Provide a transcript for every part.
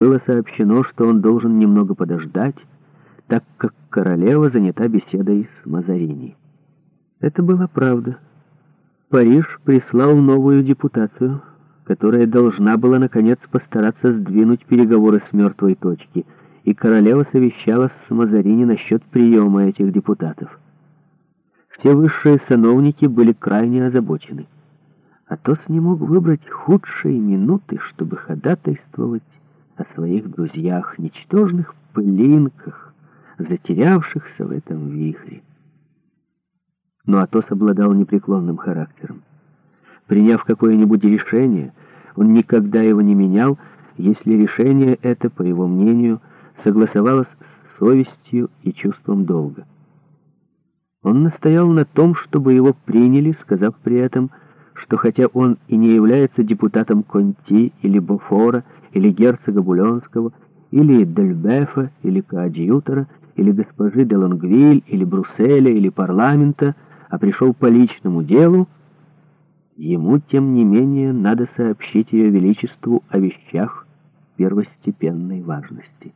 Было сообщено, что он должен немного подождать, так как королева занята беседой с Мазарини. Это была правда. Париж прислал новую депутацию, которая должна была, наконец, постараться сдвинуть переговоры с мертвой точки, и королева совещалась с Мазарини насчет приема этих депутатов. Все высшие сановники были крайне озабочены. А Атос не мог выбрать худшие минуты, чтобы ходатайствовать своих друзьях, ничтожных пылинках, затерявшихся в этом вихре. Но Атос обладал непреклонным характером. Приняв какое-нибудь решение, он никогда его не менял, если решение это, по его мнению, согласовалось с совестью и чувством долга. Он настоял на том, чтобы его приняли, сказав при этом «вы» что хотя он и не является депутатом Конти или Бофора, или герцога Буленского, или Дельбефа, или Коадьютора, или госпожи де Лонгвиль, или Брусселя, или парламента, а пришел по личному делу, ему, тем не менее, надо сообщить Ее Величеству о вещах первостепенной важности.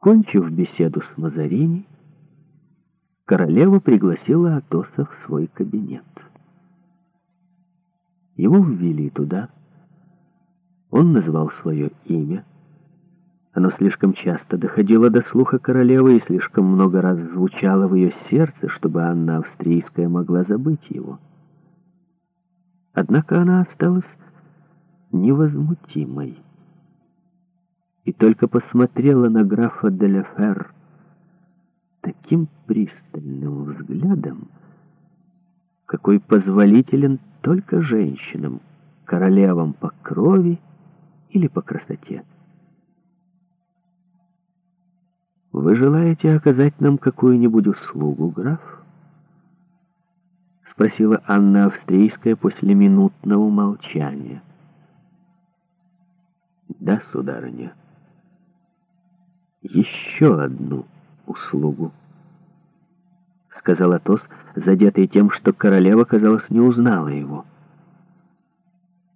Кончив беседу с Мазарини, королева пригласила Атоса в свой кабинет. Его ввели туда. Он назвал свое имя. Оно слишком часто доходило до слуха королевы и слишком много раз звучало в ее сердце, чтобы Анна Австрийская могла забыть его. Однако она осталась невозмутимой и только посмотрела на графа Деляферр, таким пристальным взглядом, какой позволителен только женщинам, королевам по крови или по красоте. «Вы желаете оказать нам какую-нибудь услугу, граф?» — спросила Анна Австрийская после минутного молчания. «Да, сударыня. Еще одну» услугу. Сказал Атос, задетый тем, что королева, казалось, не узнала его.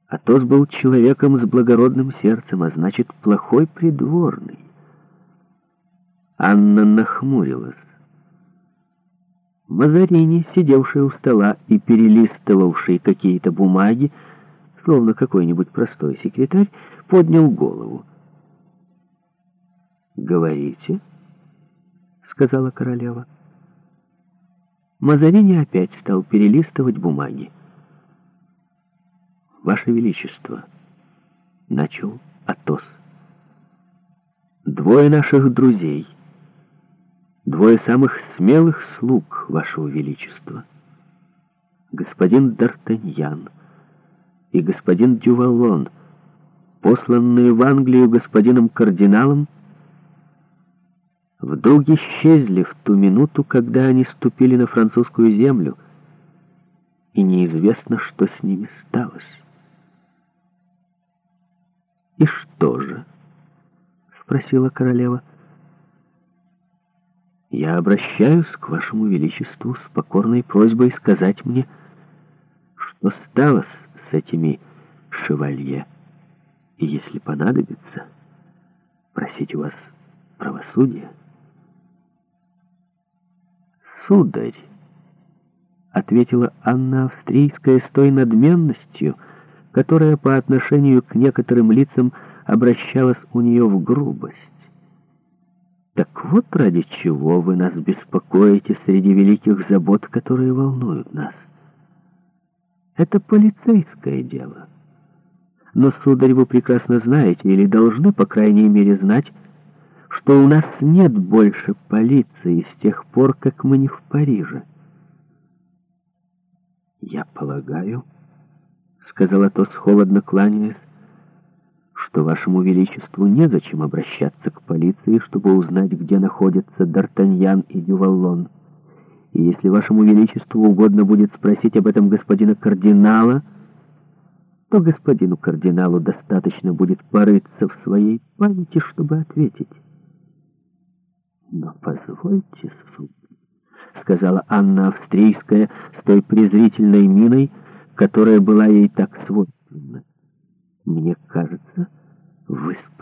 Атос был человеком с благородным сердцем, а значит, плохой придворный. Анна нахмурилась. Мазарини, сидевший у стола и перелистывавший какие-то бумаги, словно какой-нибудь простой секретарь, поднял голову. «Говорите?» сказала королева. Мазарини опять стал перелистывать бумаги. «Ваше Величество!» — начал Атос. «Двое наших друзей, двое самых смелых слуг Вашего Величества, господин Д'Артаньян и господин Дювалон, посланные в Англию господином кардиналом, вдруг исчезли в ту минуту, когда они ступили на французскую землю, и неизвестно, что с ними сталось. «И что же?» — спросила королева. «Я обращаюсь к вашему величеству с покорной просьбой сказать мне, что сталось с этими шевалье, и если понадобится, просить у вас правосудия» сударь, — ответила Анна Австрийская с той надменностью, которая по отношению к некоторым лицам обращалась у нее в грубость. Так вот ради чего вы нас беспокоите среди великих забот, которые волнуют нас. Это полицейское дело. Но, сударь, вы прекрасно знаете или должны, по крайней мере, знать, что у нас нет больше полиции с тех пор, как мы не в Париже. «Я полагаю», — сказал Атос, холодно кланяясь, «что вашему величеству незачем обращаться к полиции, чтобы узнать, где находятся Д'Артаньян и Дюваллон. И если вашему величеству угодно будет спросить об этом господина кардинала, то господину кардиналу достаточно будет порыться в своей памяти, чтобы ответить». «Да позвольте, суп», — сказала Анна Австрийская с той презрительной миной, которая была ей так свойственна. «Мне кажется, вы